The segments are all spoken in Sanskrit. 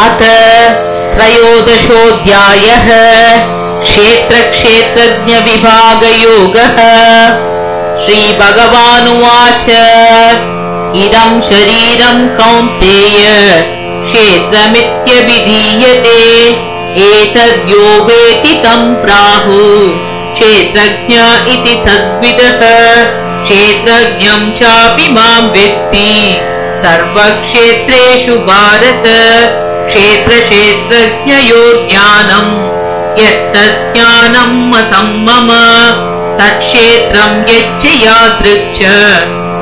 अथ त्रयोदशोऽध्यायः क्षेत्रक्षेत्रज्ञविभागयोगः। श्रीभगवानुवाच। इदम् शरीरम् कौन्तेय। क्षेत्रमित्यभिधीयते। एतद्यो वेति तम् प्राहु। क्षेत्रज्ञ इति तद्विदः। क्षेत्रज्ञम् चापि माम् वेत्ति सर्वक्षेत्रेषु भारत क्षेत्रक्षेत्रज्ञयोर्ज्ञानम् यत्तज्ज्ञानम् मतम् मम तत्क्षेत्रम् यच्च यादृक्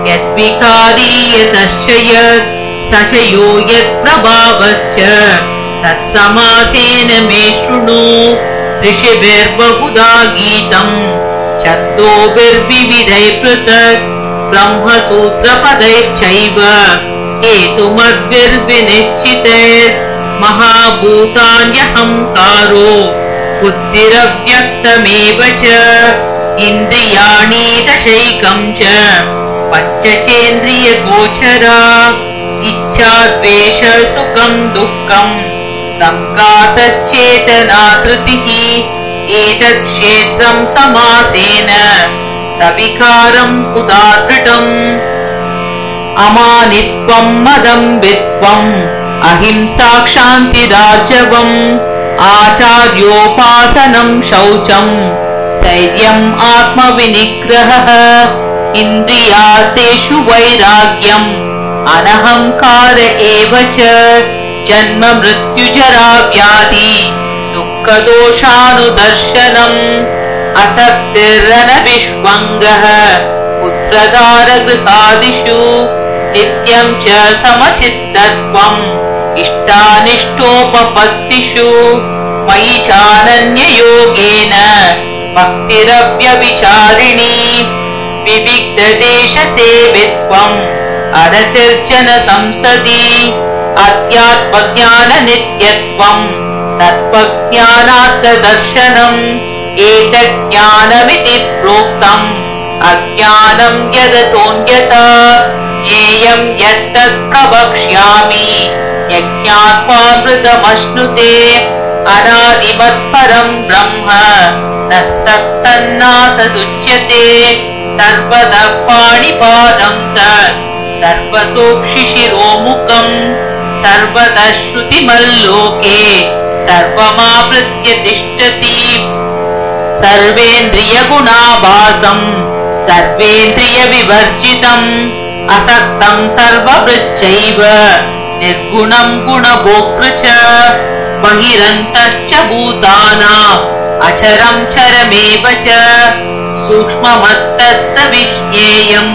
यद्विकारी यतश्च यत् स च यो यत्प्रभावश्च तत्समासेन मे शृणु ऋषिभिर्बहुधा गीतम् छन्दोभिर्विविधैः पृथक् ब्रह्मसूत्रपदैश्चैव हेतुमद्भिर्विनिश्चिते महाभूतान्यहङ्कारो बुद्धिरव्यक्तमेव च इन्द्रियाणि दशैकम् च पञ्चचेन्द्रियगोचरा इच्छा द्वेष सुखम् दुःखम् सङ्कातश्चेतनाकृतिः एतत् क्षेत्रम् समासेन सविकारम् उदाहृतम् अमानित्वम् मदम् वित्वम् अहिंसा क्षान्तिराजवम् आचार्योपासनम् शौचम् स्थैर्यम् आत्मविनिग्रहः इन्द्रियातेषु वैराग्यम् अनहङ्कार एव च जन्म मृत्युजरा व्याधि दुःखदोषानुदर्शनम् असक्तिरनविष्वङ्गः पुत्रदारगृहादिषु नित्यम् च समचित्तत्वम् इष्टानिष्टोपपत्तिषु मयि चानन्ययोगेन भक्तिरव्यविचारिणी विविक्तदेशसेवित्वम् अरतिर्जन संसदि अध्यात्मज्ञाननित्यत्वम् तत्त्वज्ञानार्थदर्शनम् एतज्ज्ञानमिति प्रोक्तम् अज्ञानम् यदतोऽन्यथा ज्ञेयम् यत्तत् प्रवक्ष्यामि यज्ञात्मामृतमश्नुते अनादिमत्परम् ब्रह्म न सत्तन्नासदुच्यते सर्वतः पाणिपादम् तत् सर्वतोक्षिशिरोमुखम् सर्वतः श्रुतिमल्लोके सर्वमावृत्य तिष्ठति सर्वेन्द्रियगुणाभासम् सर्वेन्द्रियविवर्जितम् असक्तम् सर्ववृच्चैव निर्गुणम् गुणभोक्तृ च बहिरन्तश्च भूतानाम् अचरम् चरमेव च सूक्ष्ममत्तत्तविज्ञेयम्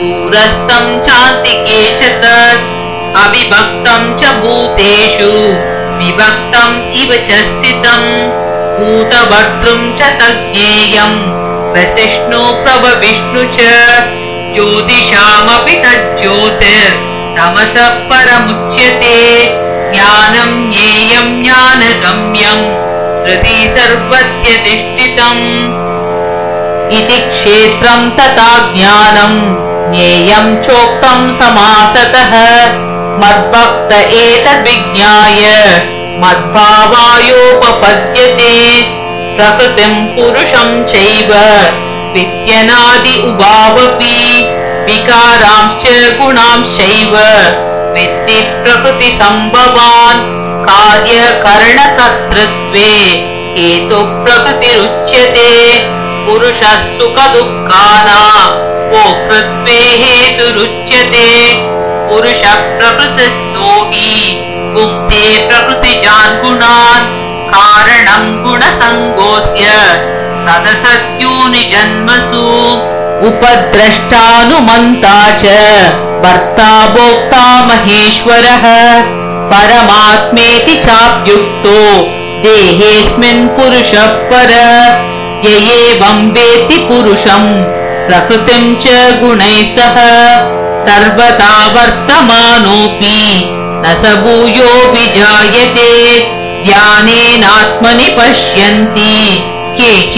दूरस्थम् चान्तिके च तत् अविभक्तम् च भूतेषु विभक्तम् इव च स्थितम् भूतभर्तृम् च तज्ज्ञेयम् वसिष्णु प्रभविष्णु च ज्योतिषामपि तज्ज्योतिर्तमसः परमुच्यते। ज्ञानम् ज्ञेयम् ज्ञानगम्यम् हृदि सर्वत्यधिष्ठितम्। इति क्षेत्रम् तथा ज्ञानम् ज्ञेयम् चोक्तम् समासतः। मद्भक्त एतद्विज्ञाय मद्भावायोपपद्यते। प्रकृतिम् पुरुषम् चैव विद्यनादि उभावपि विकारांश्च गुणांश्चैव। विद्धि प्रकृतिसम्भवान् कार्यकरणकर्तृत्वे हेतुप्रकृतिरुच्यते पुरुषः सुखदुःखानाम् भोक्तृत्वे हेतुरुच्यते पुरुषः प्रकृतिस्थो हि। भुक्ते प्रकृतिजान् गुणान् कारणम् गुणसङ्गोऽस्य। सदसद्योनिजन्मसु उपद्रष्टानुमन्ता च भर्ता भोक्ता महेश्वरः परमात्मेति चाप्युक्तो देहेऽस्मिन् पुरुषः पर। य एवम् वेति पुरुषम् प्रकृतिम् च गुणैः सह सर्वदा वर्तमानोऽपि न स भूयो विजायते ध्यानेनात्मनि पश्यन्ति। केचित्